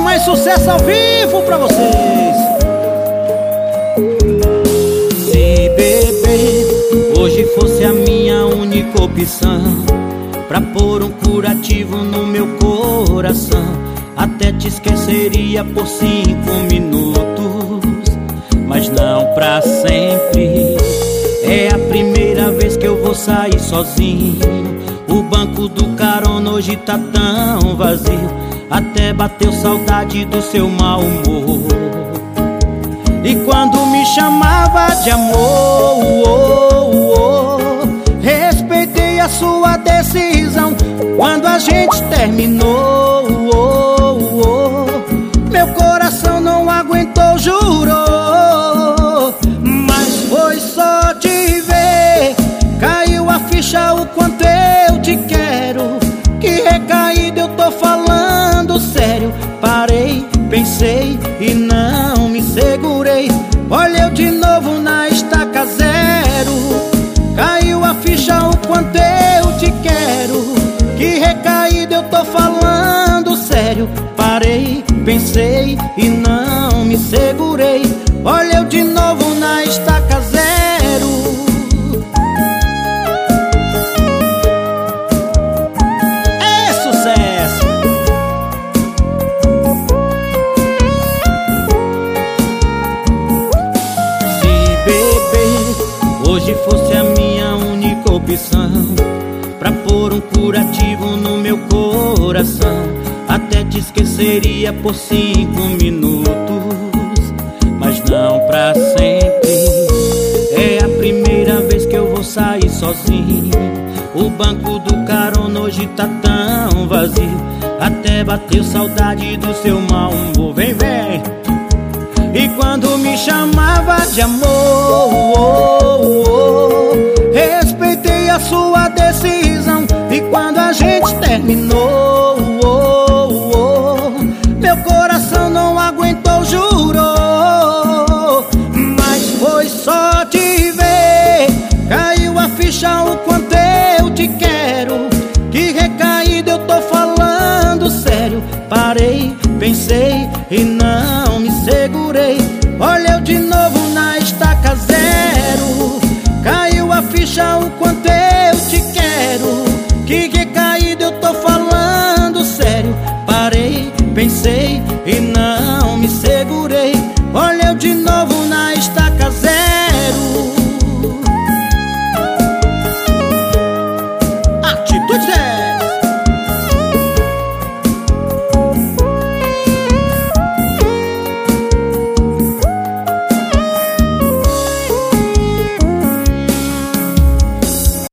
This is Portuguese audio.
mais sucesso ao vivo pra vocês. Se beber hoje fosse a minha única opção, pra pôr um curativo no meu coração, até te esqueceria por cinco minutos, mas não pra sempre. É a primeira vez que eu vou sair sozinho. O banco do carona hoje tá tão vazio. Até bateu saudade do seu mau humor. E quando me chamava de amor, oh, oh, oh, respeitei a sua decisão. Quando a gente terminou, meu coração não aguentou, jurou. Pensei e não me segurei. Olha eu de novo na estaca zero. Caiu a ficha o quanto eu te quero. Que recaída eu tô falando sério. Parei, pensei e não me segurei. Olha eu de novo na estaca zero Hoje fosse a minha única opção Pra pôr um curativo no meu coração. Até te esqueceria por cinco minutos Mas não pra sempre. É a primeira vez que eu vou sair sozinho. O banco do carona hoje tá tão vazio. Até bateu saudade do seu mau humor. Vem, vem! E quando me chamava de amor sua decisão. E quando a gente terminou Meu coração não aguentou, jurou. Mas foi só te ver Caiu a ficha o quanto eu te quero. Que recaída eu tô falando sério. Parei, pensei e não me segurei. Olha eu de novo na estaca zero. Caiu a ficha o quanto e não me segurei. Olha eu de novo